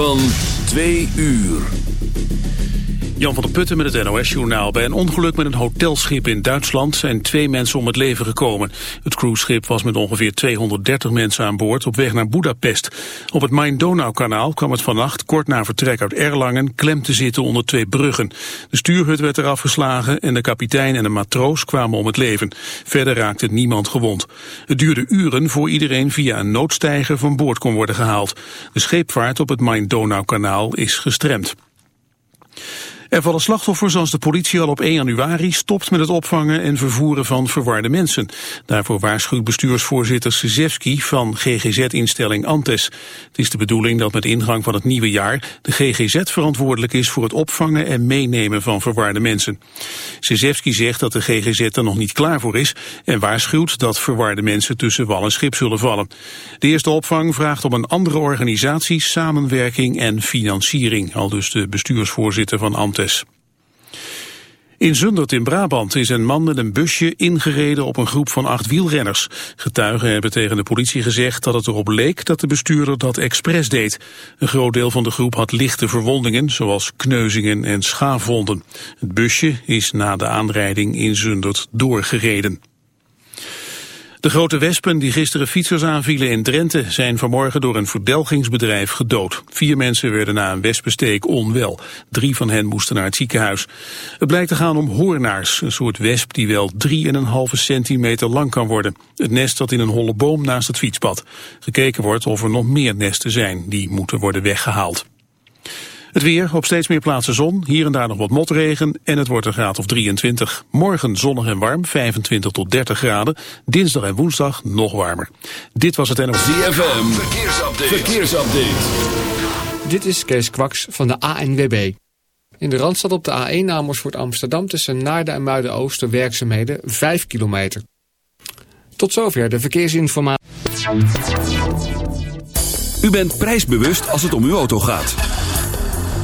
Van twee uur. Jan van der Putten met het NOS-journaal. Bij een ongeluk met een hotelschip in Duitsland zijn twee mensen om het leven gekomen. Het cruiseschip was met ongeveer 230 mensen aan boord op weg naar Budapest. Op het Main-Donau-kanaal kwam het vannacht kort na vertrek uit Erlangen klem te zitten onder twee bruggen. De stuurhut werd eraf geslagen en de kapitein en de matroos kwamen om het leven. Verder raakte niemand gewond. Het duurde uren voor iedereen via een noodstijger van boord kon worden gehaald. De scheepvaart op het Main-Donau-kanaal is gestremd. Er vallen slachtoffers als de politie al op 1 januari stopt met het opvangen en vervoeren van verwarde mensen. Daarvoor waarschuwt bestuursvoorzitter Szewski van GGZ-instelling Antes. Het is de bedoeling dat met ingang van het nieuwe jaar de GGZ verantwoordelijk is voor het opvangen en meenemen van verwarde mensen. Szewski zegt dat de GGZ er nog niet klaar voor is en waarschuwt dat verwarde mensen tussen wal en schip zullen vallen. De eerste opvang vraagt om een andere organisatie, samenwerking en financiering, al dus de bestuursvoorzitter van Antes. In Zundert in Brabant is een man met een busje ingereden op een groep van acht wielrenners. Getuigen hebben tegen de politie gezegd dat het erop leek dat de bestuurder dat expres deed. Een groot deel van de groep had lichte verwondingen, zoals kneuzingen en schaafwonden. Het busje is na de aanrijding in Zundert doorgereden. De grote wespen die gisteren fietsers aanvielen in Drenthe zijn vanmorgen door een verdelgingsbedrijf gedood. Vier mensen werden na een wespensteek onwel. Drie van hen moesten naar het ziekenhuis. Het blijkt te gaan om hoornaars, een soort wesp die wel 3,5 centimeter lang kan worden. Het nest zat in een holle boom naast het fietspad. Gekeken wordt of er nog meer nesten zijn, die moeten worden weggehaald. Het weer, op steeds meer plaatsen zon, hier en daar nog wat motregen en het wordt een graad of 23. Morgen zonnig en warm, 25 tot 30 graden. Dinsdag en woensdag nog warmer. Dit was het NOS. ZFM, verkeersupdate. verkeersupdate. Dit is Kees Kwaks van de ANWB. In de Randstad op de A1 Amersfoort Amsterdam tussen Naarden en Muiden-Oosten werkzaamheden 5 kilometer. Tot zover de verkeersinformatie. U bent prijsbewust als het om uw auto gaat.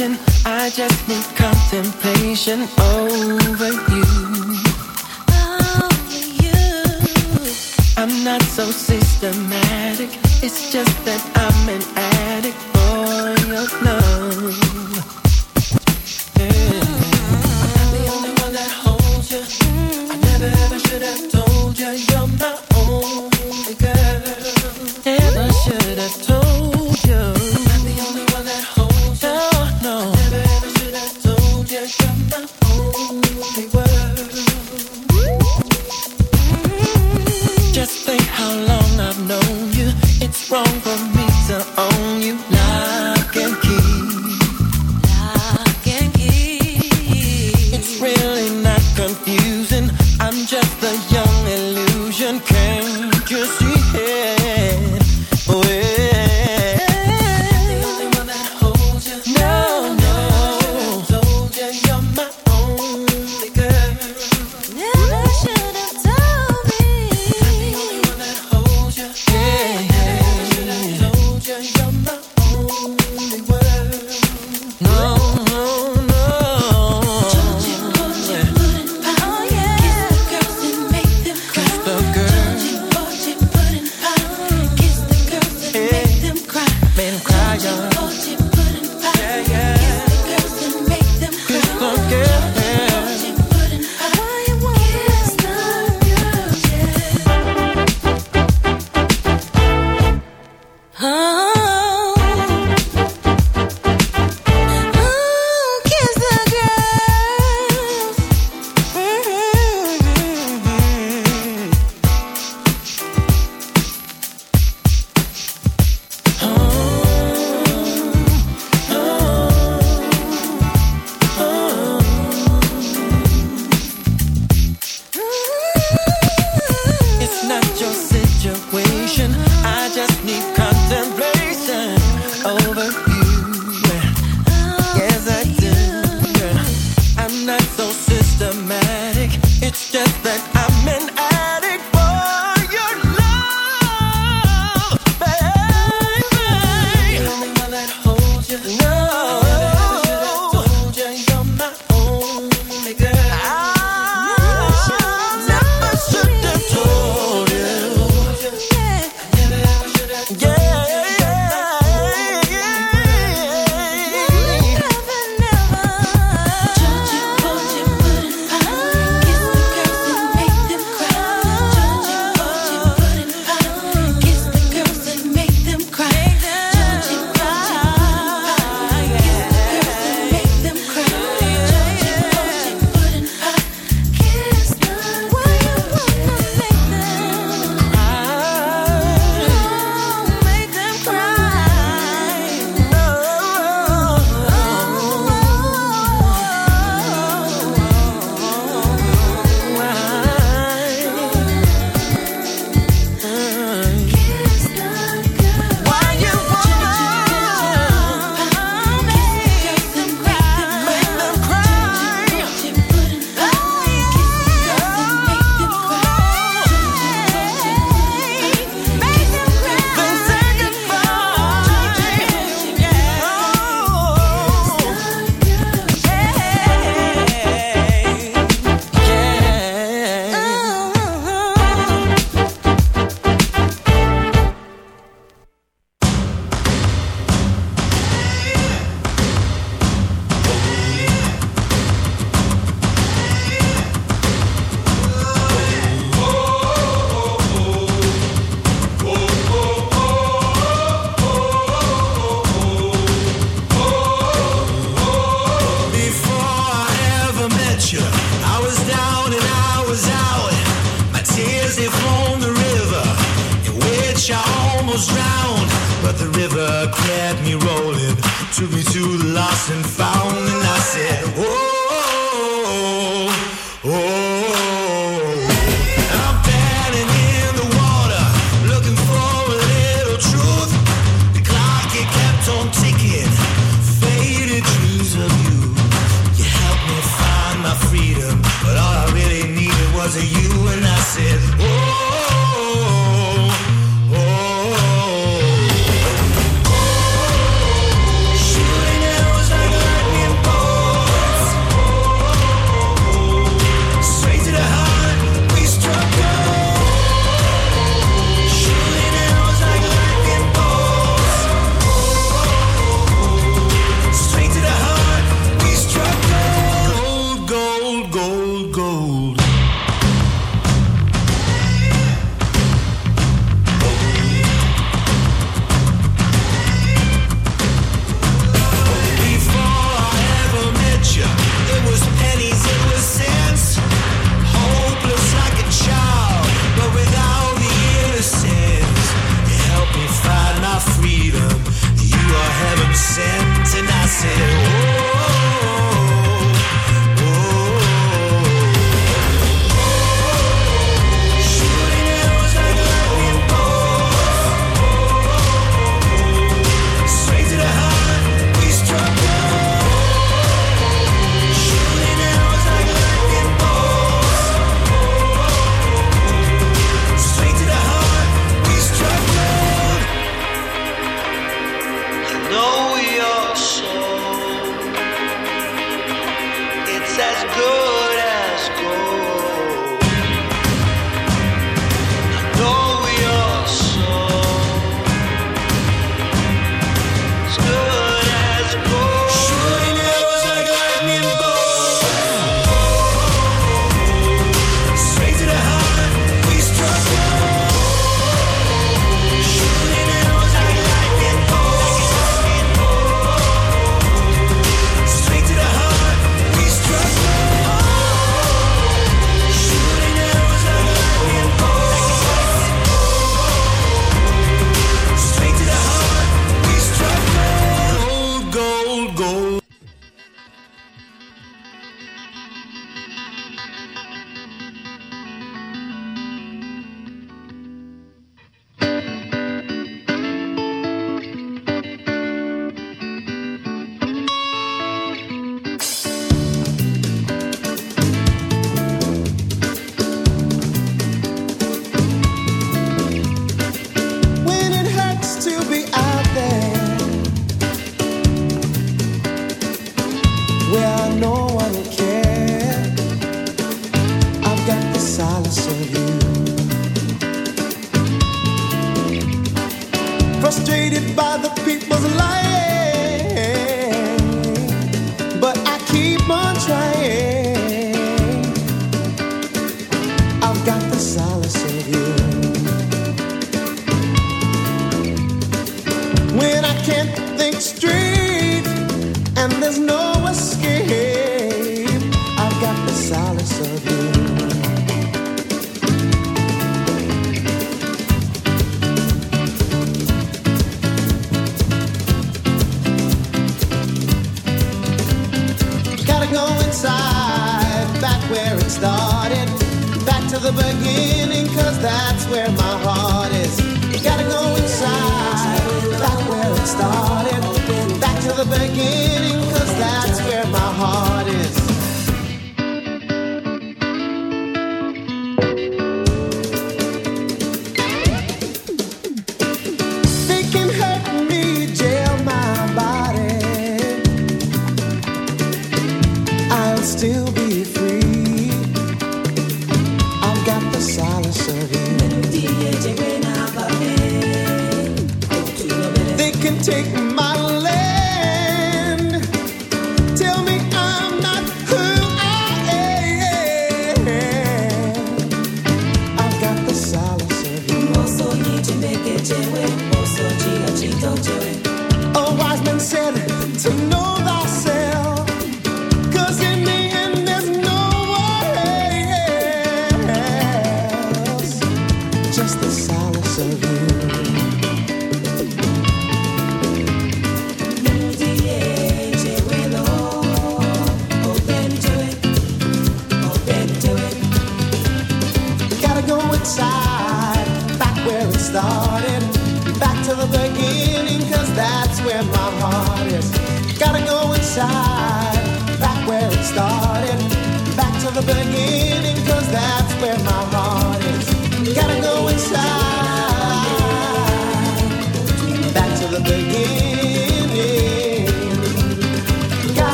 attention. I just need contemplation over you.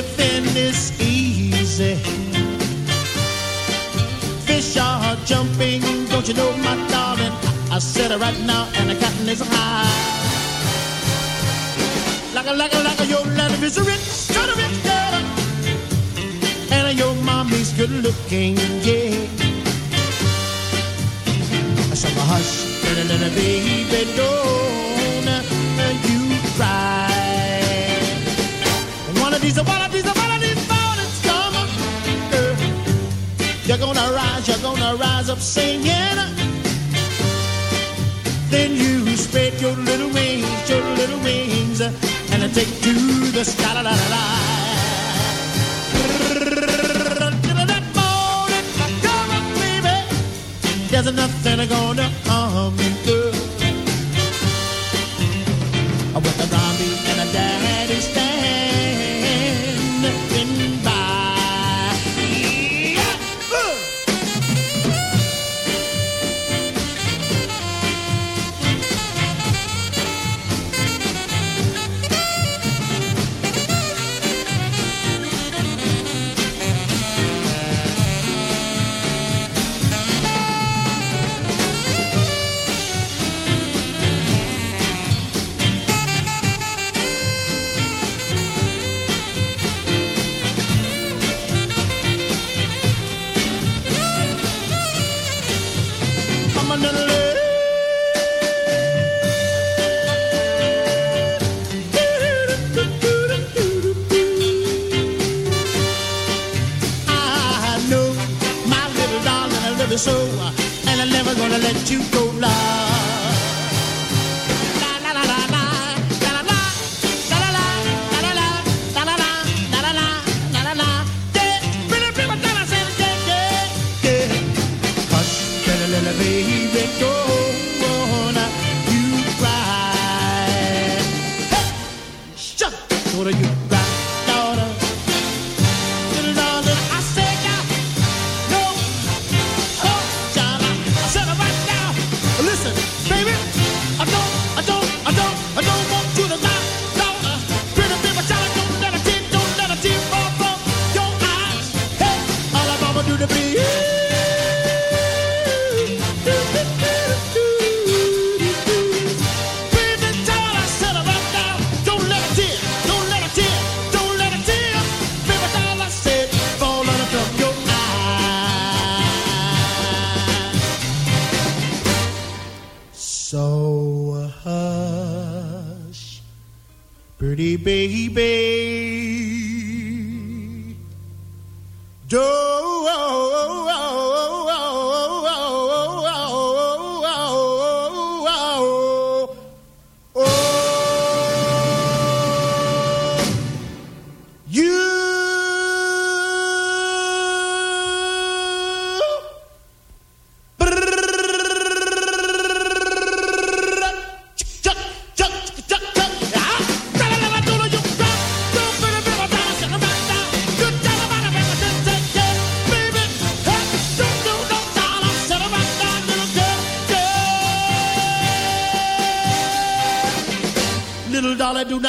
living is easy. Fish are jumping, don't you know, my darling? I, said it right now, and the cotton is high. Like a, like a, like a, your life is a rich, kind of rich girl. And your mommy's good looking, yeah. So hush, little, little baby, don't. up singing. Then you spread your little wings, your little wings, and I take to the sky. La, la, la, la. There's nothing gonna